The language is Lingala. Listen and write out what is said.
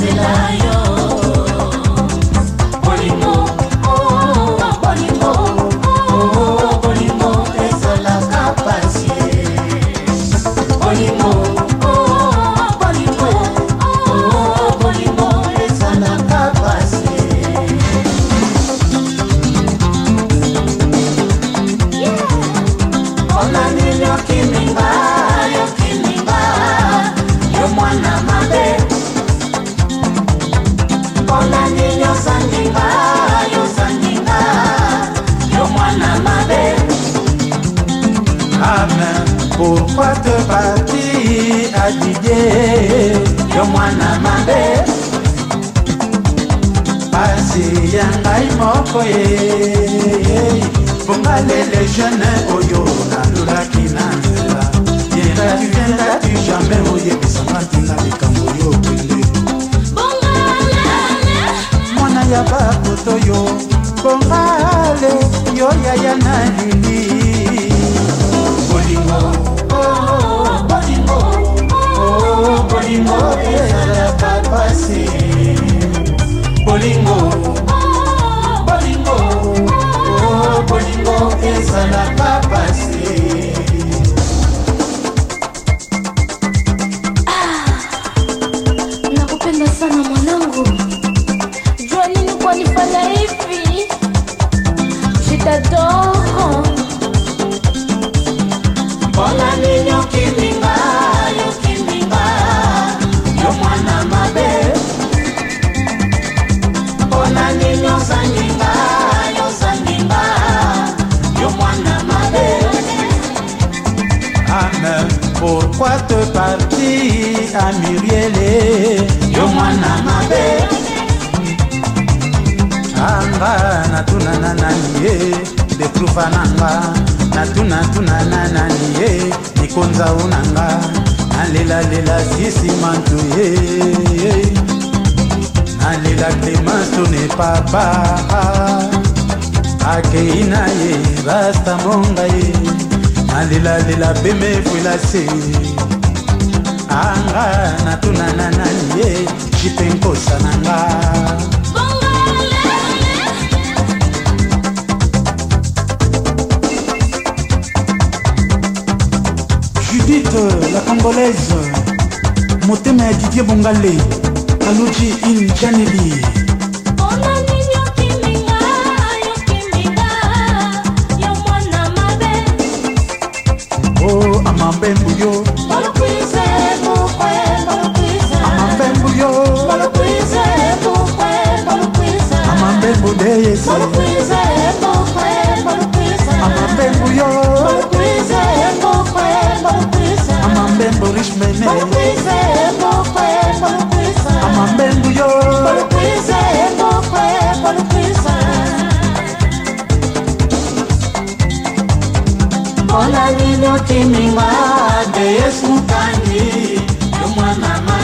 Sila. te parti adidie yo mwana mabe pasi ya ngai moko ye mponga lele jeune oyo nalulaki na nzela yengaki vengaki jamai oyebisanga ntina likambo yo kende mwana ya bakoto yo bongale yo yaya na lili oyeyala papasi bolingo bolingo oh, bolingo ezalaka pasi ah, nakupenda sana mwanangu jua nini kwanifanya hivi jitadoro mbona ninyokina na mabe anga natunana nani ye deklufa nanga natunatunana nani ye likonzau nanga nalelalela sisimantu ye nalela clemence ne papa akei na ye rasta monga ye nalelalela peme fuelase anga natunana nani ye maji mpe nkosa na nga judite la congolaise motema ya didie bongale kaluji in janeli Mola vino timi wa de yesu kani, yumwa mama.